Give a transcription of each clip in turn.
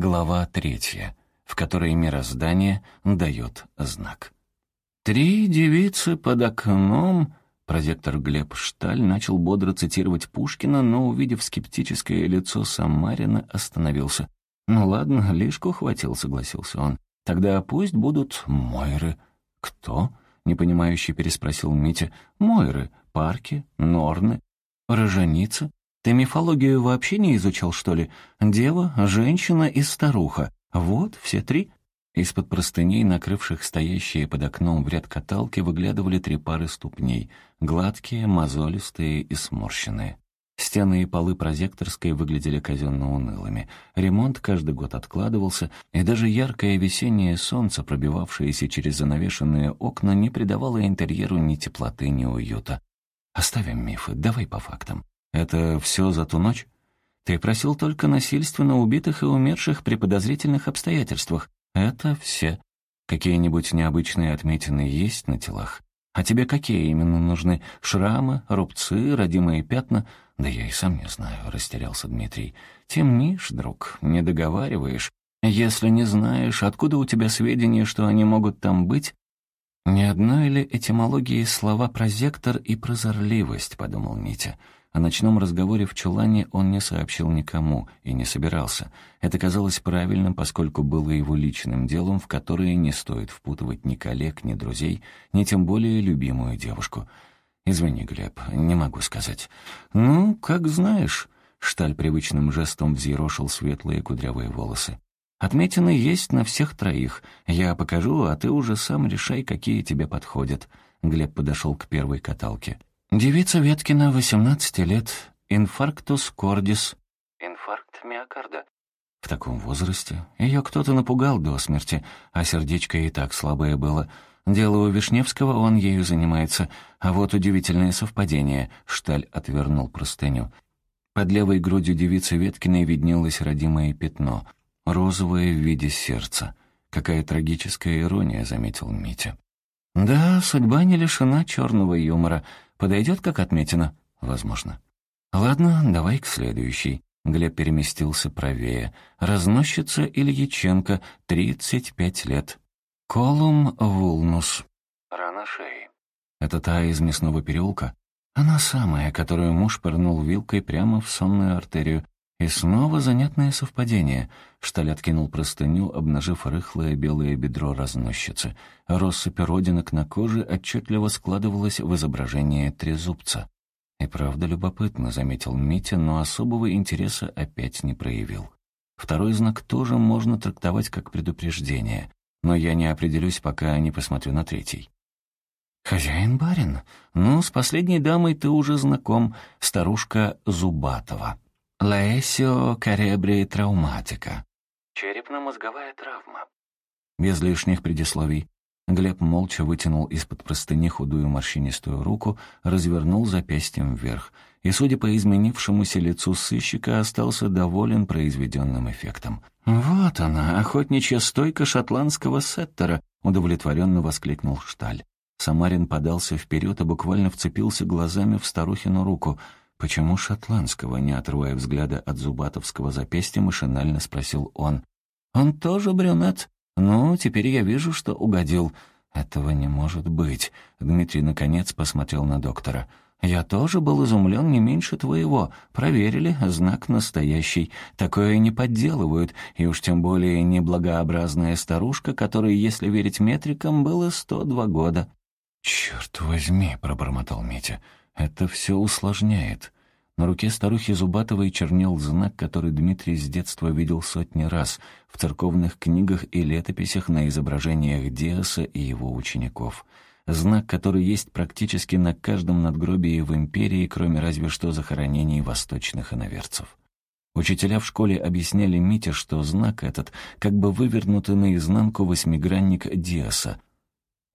Глава третья, в которой мироздание дает знак. «Три девицы под окном...» Прозектор Глеб Шталь начал бодро цитировать Пушкина, но, увидев скептическое лицо Самарина, остановился. «Ну ладно, лишку хватил», — согласился он. «Тогда пусть будут Мойры». «Кто?» — непонимающе переспросил Митя. «Мойры, парки, норны, роженицы. Ты мифологию вообще не изучал, что ли? Дева, женщина и старуха. Вот, все три». Из-под простыней, накрывших стоящие под окном в ряд каталки, выглядывали три пары ступней — гладкие, мозолистые и сморщенные. Стены и полы прозекторской выглядели казенно унылыми. Ремонт каждый год откладывался, и даже яркое весеннее солнце, пробивавшееся через занавешенные окна, не придавало интерьеру ни теплоты, ни уюта. «Оставим мифы, давай по фактам. Это все за ту ночь? Ты просил только насильственно убитых и умерших при подозрительных обстоятельствах. Это все. Какие-нибудь необычные отметины есть на телах? А тебе какие именно нужны? Шрамы, рубцы, родимые пятна? Да я и сам не знаю, растерялся Дмитрий. Темнишь, друг, не договариваешь. Если не знаешь, откуда у тебя сведения, что они могут там быть? «Не одной ли этимологии слова «прозектор» и «прозорливость», — подумал Митя. О ночном разговоре в чулане он не сообщил никому и не собирался. Это казалось правильным, поскольку было его личным делом, в которое не стоит впутывать ни коллег, ни друзей, ни тем более любимую девушку. «Извини, Глеб, не могу сказать». «Ну, как знаешь». Шталь привычным жестом взъерошил светлые кудрявые волосы. «Отметины есть на всех троих. Я покажу, а ты уже сам решай, какие тебе подходят». Глеб подошел к первой каталке. Девица Веткина, 18 лет, инфарктус кордис. Инфаркт миокарда. В таком возрасте ее кто-то напугал до смерти, а сердечко и так слабое было. Дело у Вишневского, он ею занимается. А вот удивительное совпадение. Шталь отвернул простыню. Под левой грудью девицы Веткиной виднелось родимое пятно, розовое в виде сердца. Какая трагическая ирония, заметил Митя. Да, судьба не лишена черного юмора — Подойдет как отметина? Возможно. Ладно, давай к следующей. Глеб переместился правее. Разносчица Ильиченко, 35 лет. Колум вулнус. Рана шеи. Это та из мясного переулка? Она самая, которую муж пырнул вилкой прямо в сонную артерию. И снова занятное совпадение. Шталь откинул простыню, обнажив рыхлое белое бедро разносчицы. Россыпь родинок на коже отчетливо складывалась в изображение трезубца. «И правда любопытно», — заметил Митя, но особого интереса опять не проявил. Второй знак тоже можно трактовать как предупреждение, но я не определюсь, пока не посмотрю на третий. «Хозяин-барин? Ну, с последней дамой ты уже знаком, старушка Зубатова». Лаэсио каребри травматика. Черепно-мозговая травма. Без лишних предисловий. Глеб молча вытянул из-под простыни худую морщинистую руку, развернул запястьем вверх, и, судя по изменившемуся лицу сыщика, остался доволен произведенным эффектом. «Вот она, охотничья стойка шотландского сеттера», — удовлетворенно воскликнул Шталь. Самарин подался вперед и буквально вцепился глазами в старухину руку — «Почему шотландского?» — не отрывая взгляда от зубатовского запястья, машинально спросил он. «Он тоже брюнет? Ну, теперь я вижу, что угодил». «Этого не может быть», — Дмитрий наконец посмотрел на доктора. «Я тоже был изумлен не меньше твоего. Проверили, знак настоящий. Такое не подделывают, и уж тем более неблагообразная старушка, которой, если верить метрикам, было сто два года». «Черт возьми», — пробормотал Митя, — это все усложняет. На руке старухи Зубатовой чернел знак, который Дмитрий с детства видел сотни раз в церковных книгах и летописях на изображениях Диаса и его учеников. Знак, который есть практически на каждом надгробии в империи, кроме разве что захоронений восточных иноверцев. Учителя в школе объясняли Мите, что знак этот как бы вывернутый наизнанку восьмигранник Диаса —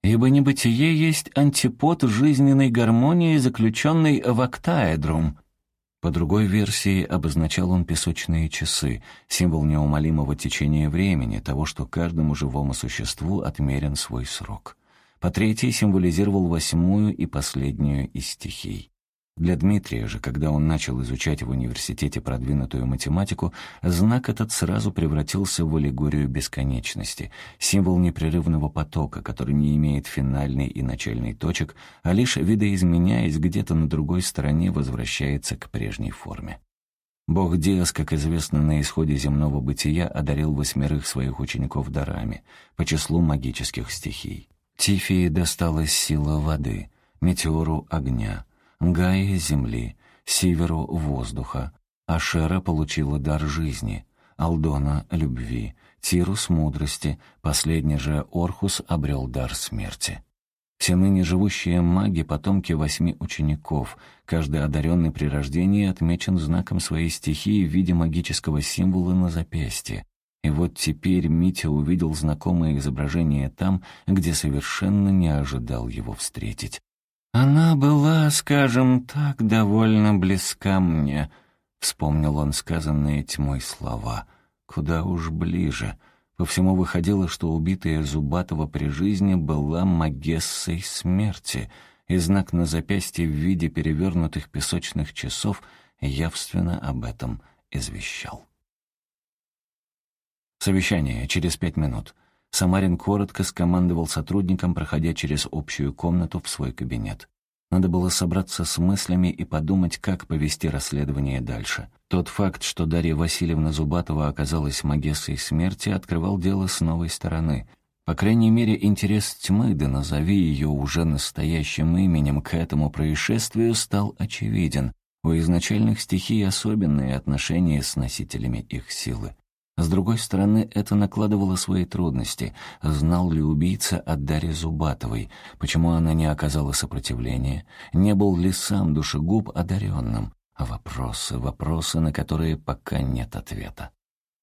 ибо небытие есть антипод жизненной гармонии, заключенной в октаэдрум. По другой версии обозначал он песочные часы, символ неумолимого течения времени, того, что каждому живому существу отмерен свой срок. По третьей символизировал восьмую и последнюю из стихий. Для Дмитрия же, когда он начал изучать в университете продвинутую математику, знак этот сразу превратился в аллегорию бесконечности, символ непрерывного потока, который не имеет финальной и начальной точек, а лишь видоизменяясь где-то на другой стороне возвращается к прежней форме. Бог Диас, как известно, на исходе земного бытия одарил восьмерых своих учеников дарами по числу магических стихий. Тифии досталась сила воды, метеору — огня — Гае — земли, Сиверу — воздуха, Ашера получила дар жизни, Алдона — любви, Тирус — мудрости, последний же Орхус обрел дар смерти. Все ныне живущие маги — потомки восьми учеников, каждый одаренный при рождении отмечен знаком своей стихии в виде магического символа на запястье. И вот теперь Митя увидел знакомое изображение там, где совершенно не ожидал его встретить. «Она была, скажем так, довольно близка мне», — вспомнил он сказанные тьмой слова. «Куда уж ближе». По всему выходило, что убитая Зубатова при жизни была магессой смерти, и знак на запястье в виде перевернутых песочных часов явственно об этом извещал. Совещание через пять минут. Самарин коротко скомандовал сотрудникам, проходя через общую комнату в свой кабинет. Надо было собраться с мыслями и подумать, как повести расследование дальше. Тот факт, что Дарья Васильевна Зубатова оказалась магессой смерти, открывал дело с новой стороны. По крайней мере, интерес тьмы, да назови ее уже настоящим именем, к этому происшествию стал очевиден. У изначальных стихий особенные отношения с носителями их силы. С другой стороны, это накладывало свои трудности. Знал ли убийца о Дарье Зубатовой? Почему она не оказала сопротивления? Не был ли сам душегуб одаренным? Вопросы, вопросы, на которые пока нет ответа.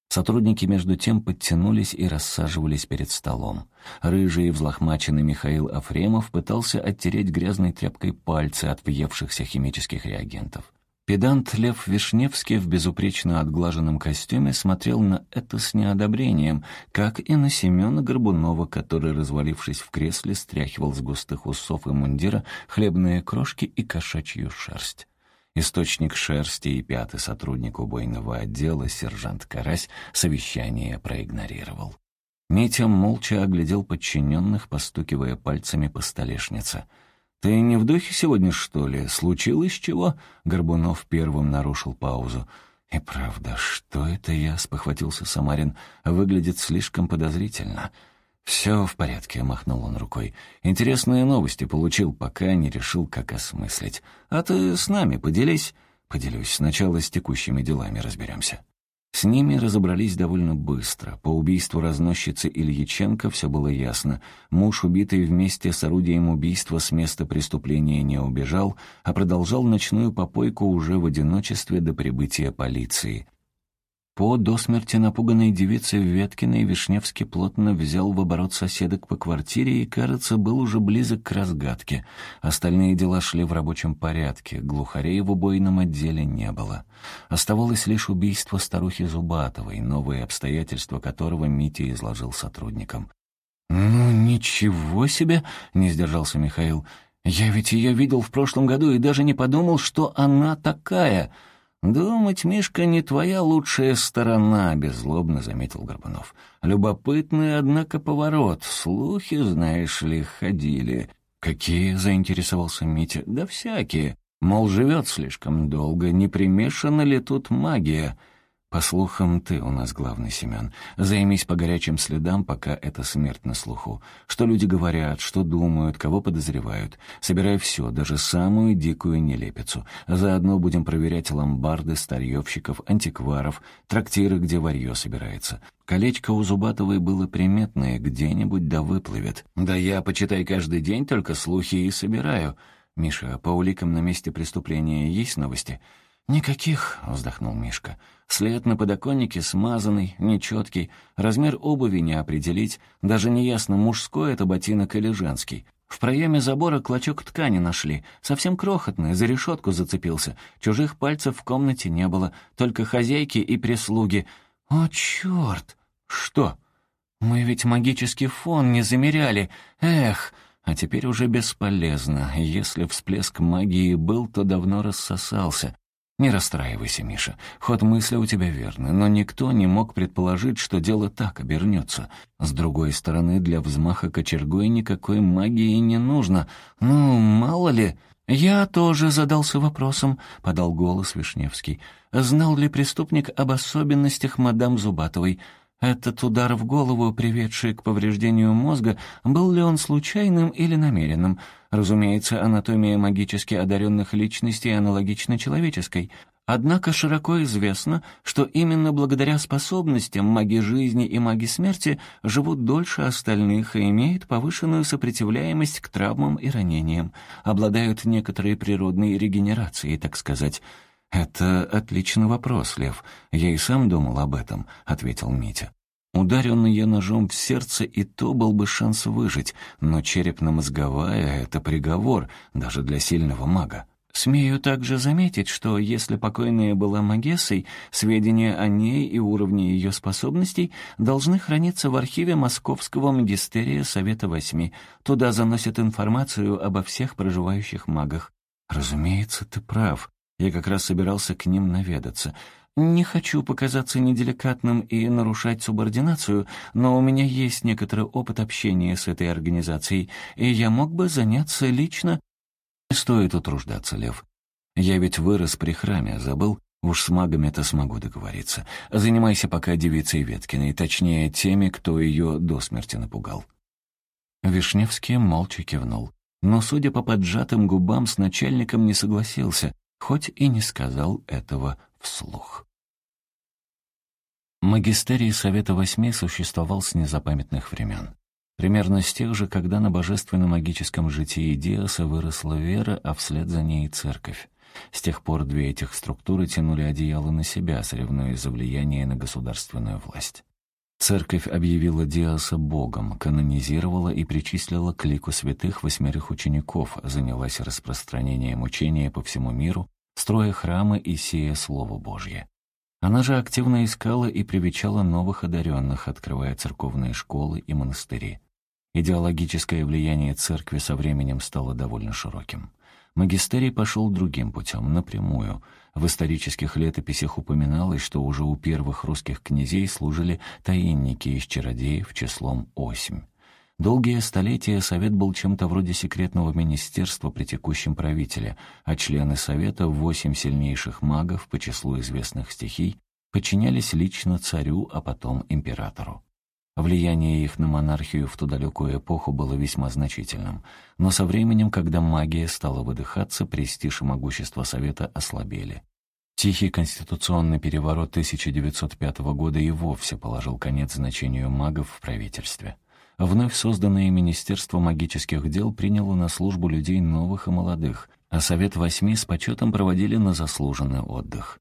Сотрудники между тем подтянулись и рассаживались перед столом. Рыжий и взлохмаченный Михаил Афремов пытался оттереть грязной тряпкой пальцы от въевшихся химических реагентов. Педант Лев Вишневский в безупречно отглаженном костюме смотрел на это с неодобрением, как и на Семена Горбунова, который, развалившись в кресле, стряхивал с густых усов и мундира хлебные крошки и кошачью шерсть. Источник шерсти и пятый сотрудник убойного отдела, сержант Карась, совещание проигнорировал. Митя молча оглядел подчиненных, постукивая пальцами по столешнице — «Ты не в духе сегодня, что ли? Случилось чего?» Горбунов первым нарушил паузу. «И правда, что это я?» — спохватился Самарин. «Выглядит слишком подозрительно». «Все в порядке», — махнул он рукой. «Интересные новости получил, пока не решил, как осмыслить. А ты с нами поделись?» «Поделюсь. Сначала с текущими делами разберемся». С ними разобрались довольно быстро. По убийству разносчицы Ильиченко все было ясно. Муж, убитый вместе с орудием убийства с места преступления, не убежал, а продолжал ночную попойку уже в одиночестве до прибытия полиции. По до смерти напуганной девице Веткиной Вишневский плотно взял в оборот соседок по квартире и, кажется, был уже близок к разгадке. Остальные дела шли в рабочем порядке, глухарей в убойном отделе не было. Оставалось лишь убийство старухи Зубатовой, новые обстоятельства которого Митя изложил сотрудникам. «Ну, ничего себе!» — не сдержался Михаил. «Я ведь ее видел в прошлом году и даже не подумал, что она такая!» «Думать, Мишка, не твоя лучшая сторона», — беззлобно заметил Горбунов. «Любопытный, однако, поворот. Слухи, знаешь ли, ходили». «Какие?» — заинтересовался Митя. «Да всякие. Мол, живет слишком долго. Не примешана ли тут магия?» «По слухам, ты у нас главный, Семен. Займись по горячим следам, пока это смерть на слуху. Что люди говорят, что думают, кого подозревают. Собирай все, даже самую дикую нелепицу. Заодно будем проверять ломбарды, старьевщиков, антикваров, трактиры, где варье собирается. Колечко у Зубатовой было приметное, где-нибудь да выплывет. Да я, почитай, каждый день только слухи и собираю. Миша, по уликам на месте преступления есть новости?» «Никаких», — вздохнул Мишка. «След на подоконнике смазанный, нечеткий, размер обуви не определить, даже неясно, мужской это ботинок или женский. В проеме забора клочок ткани нашли, совсем крохотный, за решетку зацепился. Чужих пальцев в комнате не было, только хозяйки и прислуги. О, черт! Что? Мы ведь магический фон не замеряли. Эх!» а теперь уже бесполезно. Если всплеск магии был, то давно рассосался. Не расстраивайся, Миша. Ход мысли у тебя верный, но никто не мог предположить, что дело так обернется. С другой стороны, для взмаха кочергой никакой магии не нужно. Ну, мало ли... «Я тоже задался вопросом», — подал голос Вишневский. «Знал ли преступник об особенностях мадам Зубатовой? Этот удар в голову, приведший к повреждению мозга, был ли он случайным или намеренным? Разумеется, анатомия магически одаренных личностей аналогична человеческой. Однако широко известно, что именно благодаря способностям маги жизни и маги смерти живут дольше остальных и имеют повышенную сопротивляемость к травмам и ранениям, обладают некоторой природной регенерацией, так сказать. «Это отличный вопрос, Лев. Я и сам думал об этом», — ответил Митя. Ударенный я ножом в сердце, и то был бы шанс выжить, но черепно-мозговая — это приговор, даже для сильного мага. Смею также заметить, что если покойная была Магессой, сведения о ней и уровне ее способностей должны храниться в архиве Московского магистерия Совета Восьми. Туда заносят информацию обо всех проживающих магах. Разумеется, ты прав. Я как раз собирался к ним наведаться. Не хочу показаться неделикатным и нарушать субординацию, но у меня есть некоторый опыт общения с этой организацией, и я мог бы заняться лично... Не стоит утруждаться, Лев. Я ведь вырос при храме, забыл? Уж с магами-то смогу договориться. Занимайся пока девицей Веткиной, точнее, теми, кто ее до смерти напугал. Вишневский молча кивнул, но, судя по поджатым губам, с начальником не согласился, хоть и не сказал этого вслух. Магистерий Совета Восьми существовал с незапамятных времен. Примерно с тех же, когда на божественно-магическом житии Диаса выросла вера, а вслед за ней церковь. С тех пор две этих структуры тянули одеяло на себя, соревнуясь за влияние на государственную власть. Церковь объявила Диаса богом, канонизировала и причислила к лику святых восьмерых учеников, занялась распространением учения по всему миру, строя храмы и сея Слово Божье. Она же активно искала и привечала новых одаренных, открывая церковные школы и монастыри. Идеологическое влияние церкви со временем стало довольно широким. Магистерий пошел другим путем, напрямую. В исторических летописях упоминалось, что уже у первых русских князей служили таинники из чародеев числом осемь. Долгие столетия Совет был чем-то вроде секретного министерства при текущем правителе, а члены Совета, восемь сильнейших магов по числу известных стихий, подчинялись лично царю, а потом императору. Влияние их на монархию в ту далекую эпоху было весьма значительным, но со временем, когда магия стала выдыхаться, престиж и могущество Совета ослабели. Тихий конституционный переворот 1905 года и вовсе положил конец значению магов в правительстве. Вновь созданное Министерство магических дел приняло на службу людей новых и молодых, а Совет Восьми с почетом проводили на заслуженный отдых.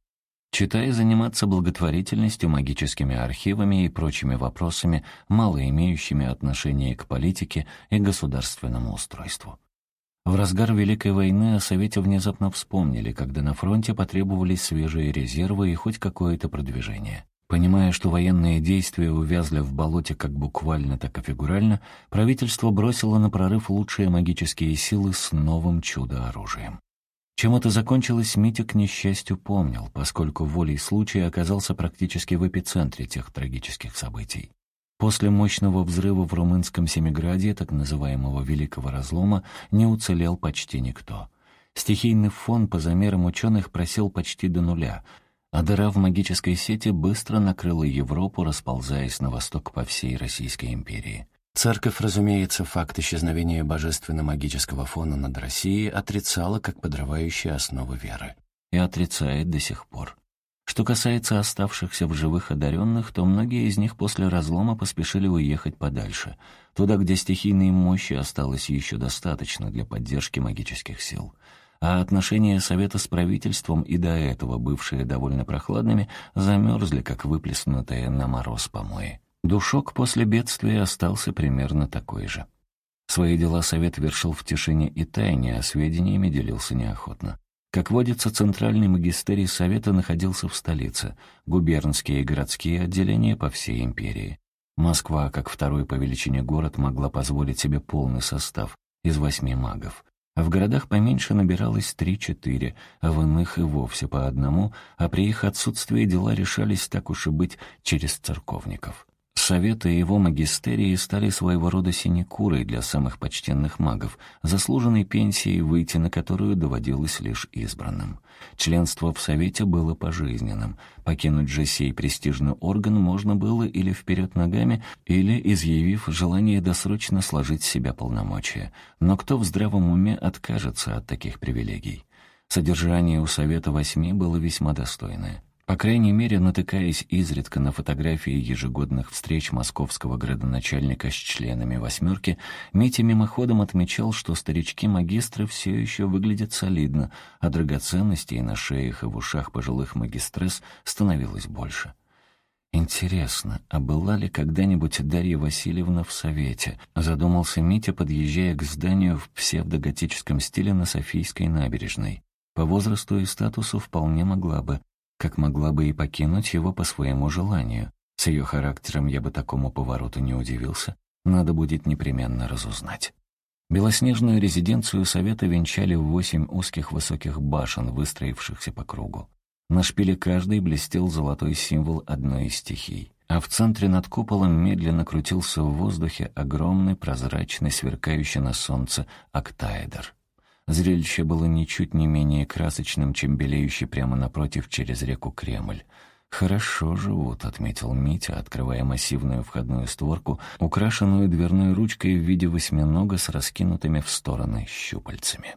Читая заниматься благотворительностью, магическими архивами и прочими вопросами, мало имеющими отношение к политике и государственному устройству. В разгар Великой войны о Совете внезапно вспомнили, когда на фронте потребовались свежие резервы и хоть какое-то продвижение. Понимая, что военные действия увязли в болоте как буквально, так и фигурально, правительство бросило на прорыв лучшие магические силы с новым чудо-оружием. Чем это закончилось, Митя, к несчастью, помнил, поскольку волей случая оказался практически в эпицентре тех трагических событий. После мощного взрыва в румынском Семиграде, так называемого Великого Разлома, не уцелел почти никто. Стихийный фон по замерам ученых просел почти до нуля — а дыра в магической сети быстро накрыла Европу, расползаясь на восток по всей Российской империи. Церковь, разумеется, факт исчезновения божественно-магического фона над Россией отрицала как подрывающие основы веры. И отрицает до сих пор. Что касается оставшихся в живых одаренных, то многие из них после разлома поспешили уехать подальше, туда, где стихийной мощи осталось еще достаточно для поддержки магических сил а отношения Совета с правительством и до этого бывшие довольно прохладными замерзли, как выплеснутые на мороз помои. Душок после бедствия остался примерно такой же. Свои дела Совет вершил в тишине и тайне, а сведениями делился неохотно. Как водится, центральный магистерий Совета находился в столице, губернские и городские отделения по всей империи. Москва, как второй по величине город, могла позволить себе полный состав, из восьми магов. В городах поменьше набиралось три-четыре, а в иных и вовсе по одному, а при их отсутствии дела решались, так уж и быть, через церковников. Советы его магистерии стали своего рода синекурой для самых почтенных магов, заслуженной пенсией, выйти на которую доводилось лишь избранным. Членство в Совете было пожизненным. Покинуть же сей престижный орган можно было или вперед ногами, или изъявив желание досрочно сложить с себя полномочия. Но кто в здравом уме откажется от таких привилегий? Содержание у Совета Восьми было весьма достойное. По крайней мере, натыкаясь изредка на фотографии ежегодных встреч московского градоначальника с членами «восьмерки», Митя мимоходом отмечал, что старички-магистры все еще выглядят солидно, а драгоценностей на шеях и в ушах пожилых магистрес становилось больше. «Интересно, а была ли когда-нибудь Дарья Васильевна в Совете?» Задумался Митя, подъезжая к зданию в псевдоготическом стиле на Софийской набережной. По возрасту и статусу вполне могла бы, как могла бы и покинуть его по своему желанию. С ее характером я бы такому повороту не удивился. Надо будет непременно разузнать. Белоснежную резиденцию совета венчали восемь узких высоких башен, выстроившихся по кругу. На шпиле каждой блестел золотой символ одной из стихий. А в центре над куполом медленно крутился в воздухе огромный, прозрачный, сверкающий на солнце октаэдр. Зрелище было ничуть не менее красочным, чем белеющий прямо напротив через реку Кремль. «Хорошо живут», — отметил Митя, открывая массивную входную створку, украшенную дверной ручкой в виде восьминога с раскинутыми в стороны щупальцами.